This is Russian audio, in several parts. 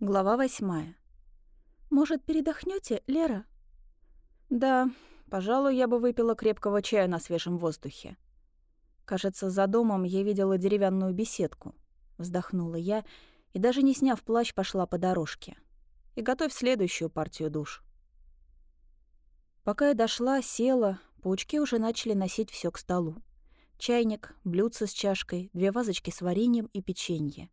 Глава восьмая. «Может, передохнете, Лера?» «Да, пожалуй, я бы выпила крепкого чая на свежем воздухе. Кажется, за домом я видела деревянную беседку. Вздохнула я и, даже не сняв плащ, пошла по дорожке. И готовь следующую партию душ. Пока я дошла, села, паучки уже начали носить все к столу. Чайник, блюдце с чашкой, две вазочки с вареньем и печенье.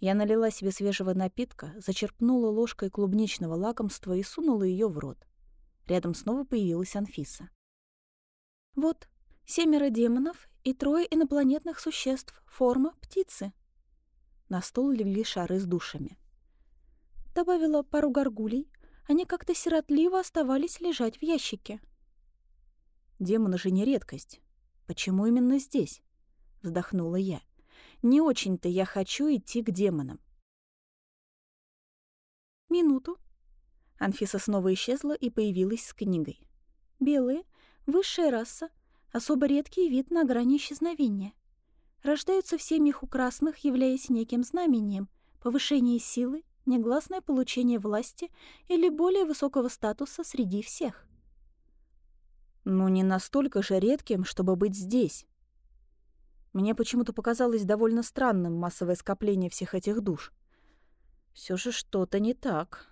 Я налила себе свежего напитка, зачерпнула ложкой клубничного лакомства и сунула ее в рот. Рядом снова появилась Анфиса. «Вот, семеро демонов и трое инопланетных существ, форма птицы». На стол легли шары с душами. Добавила пару горгулей, они как-то сиротливо оставались лежать в ящике. «Демоны же не редкость. Почему именно здесь?» — вздохнула я. Не очень-то я хочу идти к демонам. Минуту. Анфиса снова исчезла и появилась с книгой. Белые, высшая раса, особо редкий вид на грани исчезновения. Рождаются в семьях у красных, являясь неким знамением, повышение силы, негласное получение власти или более высокого статуса среди всех. Ну, не настолько же редким, чтобы быть здесь. Мне почему-то показалось довольно странным массовое скопление всех этих душ. Все же что-то не так.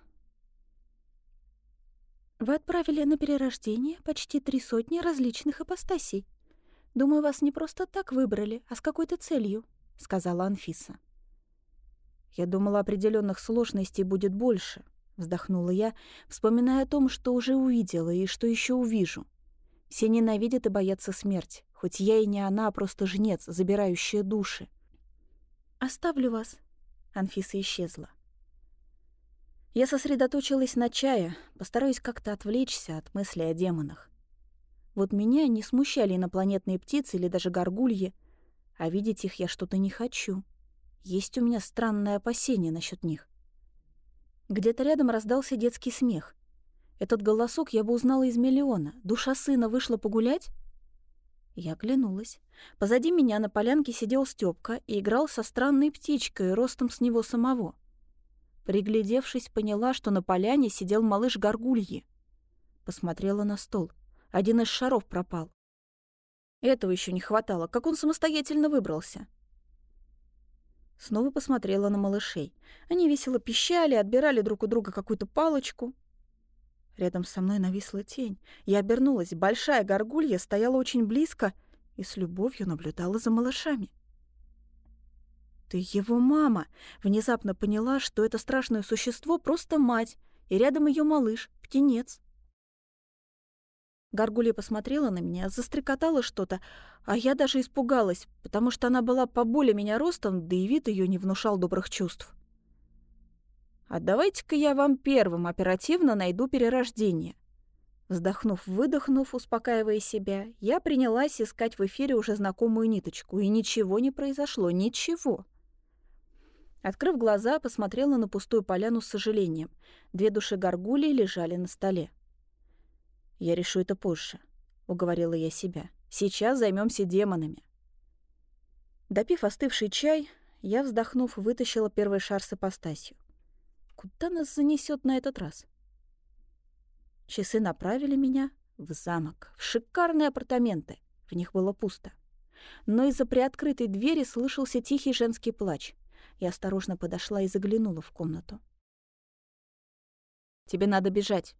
Вы отправили на перерождение почти три сотни различных апостасий. Думаю, вас не просто так выбрали, а с какой-то целью, сказала Анфиса. Я думала, определенных сложностей будет больше, вздохнула я, вспоминая о том, что уже увидела и что еще увижу. Все ненавидят и боятся смерти. Хоть я и не она, а просто жнец, забирающая души. «Оставлю вас». Анфиса исчезла. Я сосредоточилась на чае, постараюсь как-то отвлечься от мысли о демонах. Вот меня не смущали инопланетные птицы или даже горгульи, а видеть их я что-то не хочу. Есть у меня странное опасение насчет них. Где-то рядом раздался детский смех. Этот голосок я бы узнала из миллиона. Душа сына вышла погулять? Я оглянулась. Позади меня на полянке сидел Стёпка и играл со странной птичкой, ростом с него самого. Приглядевшись, поняла, что на поляне сидел малыш Горгульи. Посмотрела на стол. Один из шаров пропал. Этого еще не хватало. Как он самостоятельно выбрался? Снова посмотрела на малышей. Они весело пищали, отбирали друг у друга какую-то палочку. Рядом со мной нависла тень. Я обернулась. Большая горгулья стояла очень близко и с любовью наблюдала за малышами. «Ты его мама!» Внезапно поняла, что это страшное существо просто мать, и рядом ее малыш, птенец. Горгулья посмотрела на меня, застрекотала что-то, а я даже испугалась, потому что она была поболее меня ростом, да и вид ее не внушал добрых чувств. А давайте-ка я вам первым оперативно найду перерождение. Вздохнув-выдохнув, успокаивая себя, я принялась искать в эфире уже знакомую ниточку, и ничего не произошло, ничего. Открыв глаза, посмотрела на пустую поляну с сожалением. Две души горгулей лежали на столе. «Я решу это позже», — уговорила я себя. «Сейчас займемся демонами». Допив остывший чай, я, вздохнув, вытащила первый шар с ипостасью. Куда нас занесет на этот раз? Часы направили меня в замок, в шикарные апартаменты. В них было пусто. Но из-за приоткрытой двери слышался тихий женский плач. Я осторожно подошла и заглянула в комнату. «Тебе надо бежать.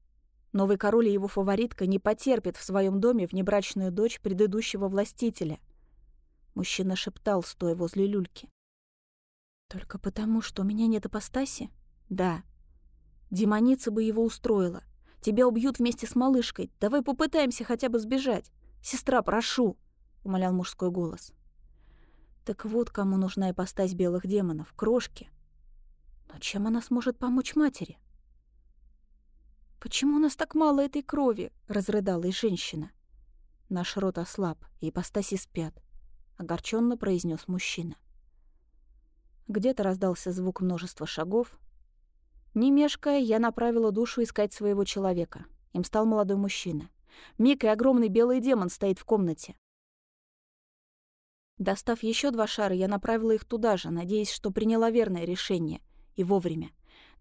Новый король и его фаворитка не потерпят в своем доме внебрачную дочь предыдущего властителя». Мужчина шептал, стоя возле люльки. «Только потому, что у меня нет апостаси?» Да. Демоница бы его устроила. Тебя убьют вместе с малышкой. Давай попытаемся хотя бы сбежать. Сестра, прошу, умолял мужской голос. Так вот, кому нужна ипостась белых демонов, крошки. Но чем она сможет помочь матери? «Почему у нас так мало этой крови?» — разрыдалась женщина. Наш рот ослаб, и ипостаси спят, — огорченно произнес мужчина. Где-то раздался звук множества шагов, не мешкая, я направила душу искать своего человека. Им стал молодой мужчина. Мик и огромный белый демон стоит в комнате. Достав еще два шара, я направила их туда же, надеясь, что приняла верное решение, И вовремя.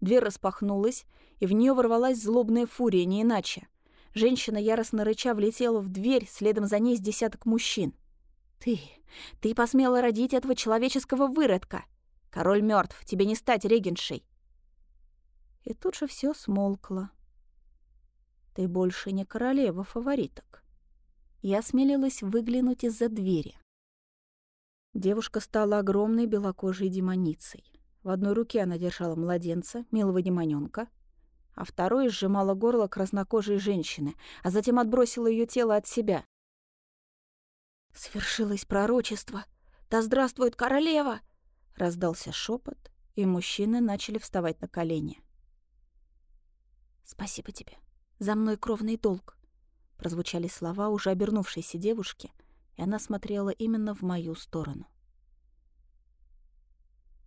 Дверь распахнулась, и в нее ворвалась злобная фурия, не иначе. Женщина, яростно рыча, влетела в дверь, следом за ней с десяток мужчин. «Ты! Ты посмела родить этого человеческого выродка! Король мертв, тебе не стать регеншей!» И тут же все смолкло. «Ты больше не королева фавориток». Я осмелилась выглянуть из-за двери. Девушка стала огромной белокожей демоницей. В одной руке она держала младенца, милого демонёнка, а второй сжимала горло краснокожей женщины, а затем отбросила ее тело от себя. «Свершилось пророчество! Да здравствует королева!» Раздался шепот, и мужчины начали вставать на колени. «Спасибо тебе. За мной кровный долг», — прозвучали слова уже обернувшейся девушки, и она смотрела именно в мою сторону.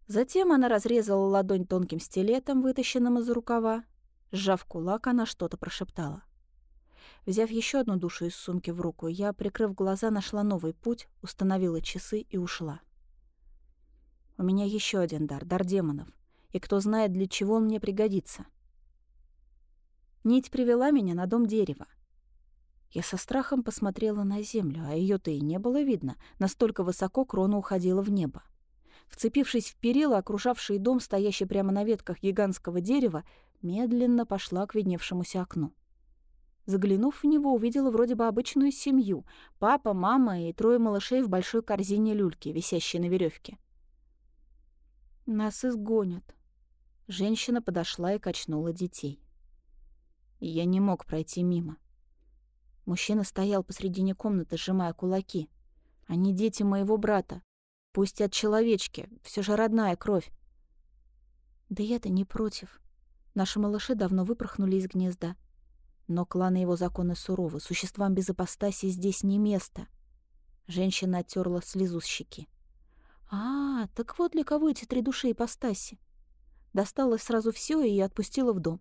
Затем она разрезала ладонь тонким стилетом, вытащенным из рукава. Сжав кулак, она что-то прошептала. Взяв еще одну душу из сумки в руку, я, прикрыв глаза, нашла новый путь, установила часы и ушла. У меня еще один дар, дар демонов, и кто знает, для чего он мне пригодится. Нить привела меня на дом дерева. Я со страхом посмотрела на землю, а ее то и не было видно, настолько высоко крона уходила в небо. Вцепившись в перила, окружавший дом, стоящий прямо на ветках гигантского дерева, медленно пошла к видневшемуся окну. Заглянув в него, увидела вроде бы обычную семью. Папа, мама и трое малышей в большой корзине люльки, висящей на веревке. «Нас изгонят». Женщина подошла и качнула детей. Я не мог пройти мимо. Мужчина стоял посредине комнаты, сжимая кулаки. Они дети моего брата. Пусть от человечки, все же родная кровь. Да я-то не против. Наши малыши давно выпорхнули из гнезда. Но кланы его законы суровы, существам без апостаси здесь не место. Женщина оттерла слезу с щеки. А, так вот для кого эти три души ипостаси. Достала сразу все и отпустила в дом.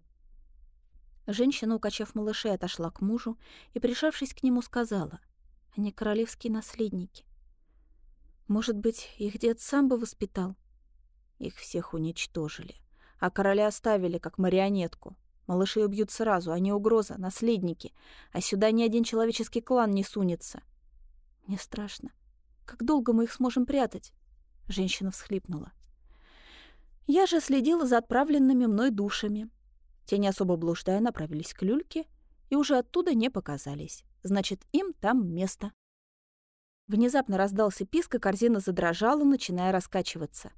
Женщина, укачав малышей, отошла к мужу и, пришавшись к нему, сказала, «Они королевские наследники. Может быть, их дед сам бы воспитал? Их всех уничтожили. А короля оставили, как марионетку. Малышей убьют сразу, они угроза, наследники. А сюда ни один человеческий клан не сунется. Мне страшно. Как долго мы их сможем прятать? Женщина всхлипнула. Я же следила за отправленными мной душами. Те, не особо блуждая, направились к люльке и уже оттуда не показались. Значит, им там место. Внезапно раздался писк, и корзина задрожала, начиная раскачиваться.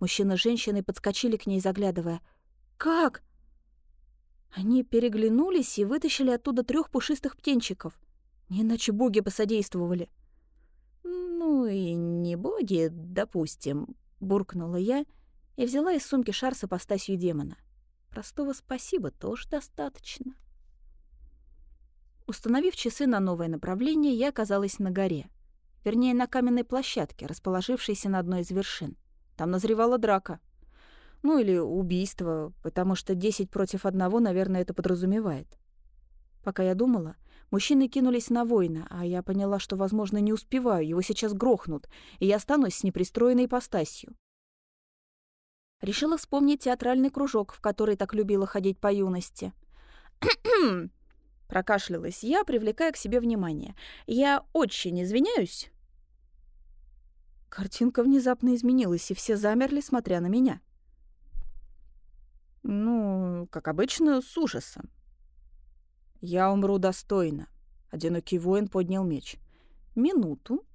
Мужчина с женщиной подскочили к ней, заглядывая. «Как?» Они переглянулись и вытащили оттуда трех пушистых птенчиков. Не иначе боги посодействовали. «Ну и не боги, допустим», — буркнула я и взяла из сумки шар с апостасью демона. Простого спасибо тоже достаточно. Установив часы на новое направление, я оказалась на горе — Вернее, на каменной площадке, расположившейся на одной из вершин. Там назревала драка. Ну или убийство, потому что 10 против одного, наверное, это подразумевает. Пока я думала, мужчины кинулись на воина, а я поняла, что, возможно, не успеваю, его сейчас грохнут, и я останусь с непристроенной ипостасью. Решила вспомнить театральный кружок, в который так любила ходить по юности. Прокашлялась я, привлекая к себе внимание. «Я очень извиняюсь, Картинка внезапно изменилась, и все замерли, смотря на меня. Ну, как обычно, с ужасом. «Я умру достойно», — одинокий воин поднял меч. «Минуту».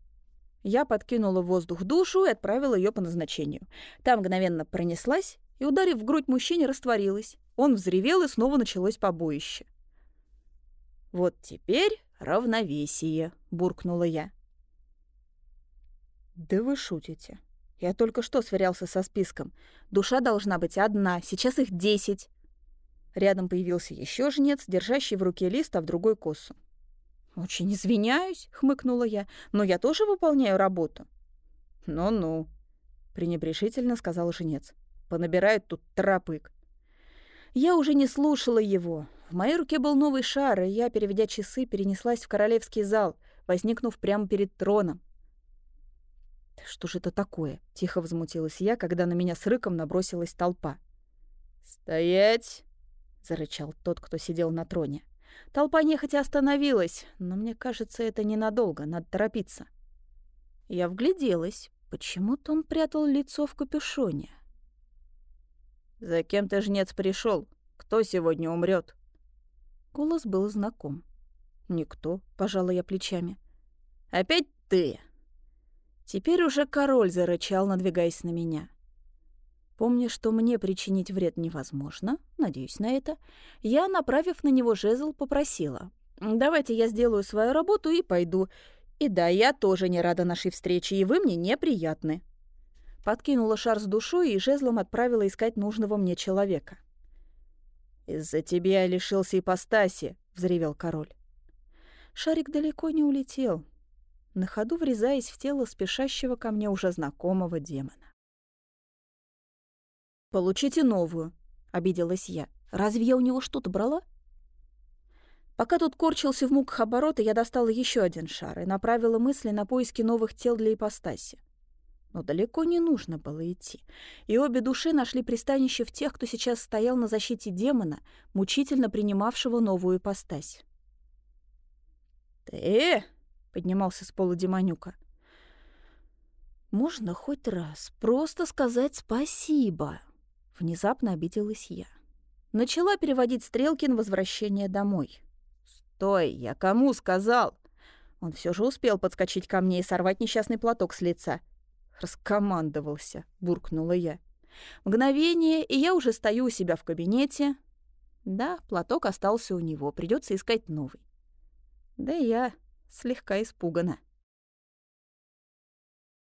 Я подкинула в воздух душу и отправила ее по назначению. Та мгновенно пронеслась и, ударив в грудь мужчине, растворилась. Он взревел, и снова началось побоище. «Вот теперь равновесие», — буркнула я. «Да вы шутите. Я только что сверялся со списком. Душа должна быть одна, сейчас их десять». Рядом появился еще жнец, держащий в руке лист, а в другой косу. «Очень извиняюсь», — хмыкнула я, — «но я тоже выполняю работу». «Ну-ну», — пренебрежительно сказал жнец. «Понабирают тут тропык». Я уже не слушала его. В моей руке был новый шар, и я, переведя часы, перенеслась в королевский зал, возникнув прямо перед троном. «Что же это такое?» — тихо возмутилась я, когда на меня с рыком набросилась толпа. «Стоять!» — зарычал тот, кто сидел на троне. Толпа нехотя остановилась, но мне кажется, это ненадолго, надо торопиться. Я вгляделась. Почему-то он прятал лицо в капюшоне. «За кем ты, жнец, пришел? Кто сегодня умрет? Голос был знаком. «Никто», — пожала я плечами. «Опять ты!» Теперь уже король зарычал, надвигаясь на меня. Помня, что мне причинить вред невозможно, надеюсь на это, я, направив на него жезл, попросила. «Давайте я сделаю свою работу и пойду. И да, я тоже не рада нашей встрече, и вы мне неприятны». Подкинула шар с душой и жезлом отправила искать нужного мне человека. «Из-за тебя я лишился ипостаси», — взревел король. Шарик далеко не улетел, на ходу врезаясь в тело спешащего ко мне уже знакомого демона. «Получите новую», — обиделась я. «Разве я у него что-то брала?» Пока тут корчился в муках оборота, я достала еще один шар и направила мысли на поиски новых тел для ипостаси. Но далеко не нужно было идти, и обе души нашли пристанище в тех, кто сейчас стоял на защите демона, мучительно принимавшего новую ипостась. «Ты?» — поднимался с пола Демонюка. «Можно хоть раз просто сказать спасибо», Внезапно обиделась я. Начала переводить стрелки на возвращение домой. «Стой, я кому сказал?» Он все же успел подскочить ко мне и сорвать несчастный платок с лица. «Раскомандовался», — буркнула я. Мгновение, и я уже стою у себя в кабинете. Да, платок остался у него, придется искать новый. Да я слегка испугана.